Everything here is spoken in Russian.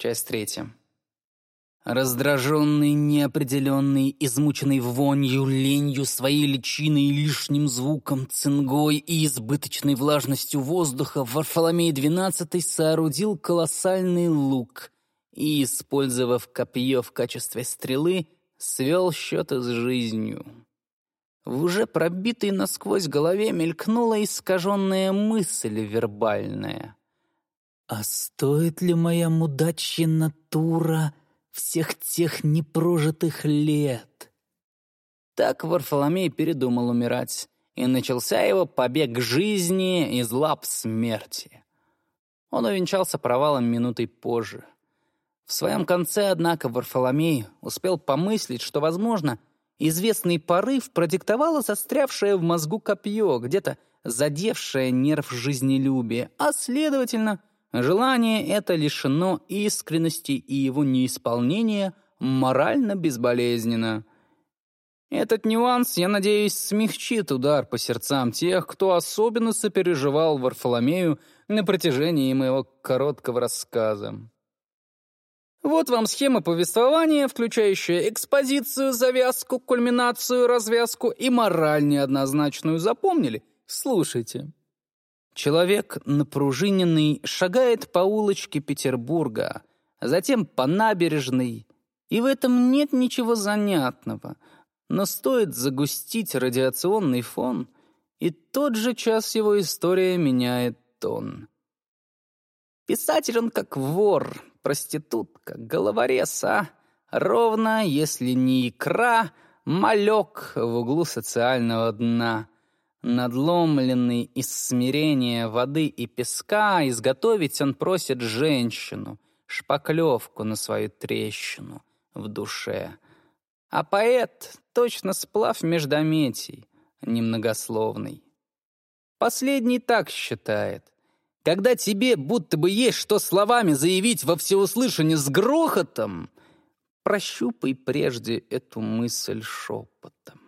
Часть третья. Раздраженный, неопределенный, измученный вонью, ленью, своей личиной, лишним звуком, цингой и избыточной влажностью воздуха, Варфоломей XII соорудил колоссальный лук и, использовав копье в качестве стрелы, свел счеты с жизнью. В уже пробитой насквозь голове мелькнула искаженная мысль вербальная. «А стоит ли моя мудачья натура...» всех тех непрожитых лет. Так Варфоломей передумал умирать, и начался его побег к жизни из лап смерти. Он увенчался провалом минутой позже. В своем конце, однако, Варфоломей успел помыслить, что, возможно, известный порыв продиктовало застрявшее в мозгу копье, где-то задевшее нерв жизнелюбия, а, следовательно, Желание это лишено искренности, и его неисполнение морально безболезненно. Этот нюанс, я надеюсь, смягчит удар по сердцам тех, кто особенно сопереживал Варфоломею на протяжении моего короткого рассказа. Вот вам схема повествования, включающая экспозицию, завязку, кульминацию, развязку и мораль неоднозначную. Запомнили? Слушайте. Человек напружиненный шагает по улочке Петербурга, затем по набережной, и в этом нет ничего занятного. Но стоит загустить радиационный фон, и тот же час его история меняет тон. Писатель он как вор, проститутка, головорез, а? Ровно, если не икра, малек в углу социального дна — Надломленный из смирения воды и песка, изготовить он просит женщину, шпаклевку на свою трещину в душе. А поэт точно сплав междометий, немногословный. Последний так считает. Когда тебе будто бы есть что словами заявить во всеуслышание с грохотом, прощупай прежде эту мысль шепотом.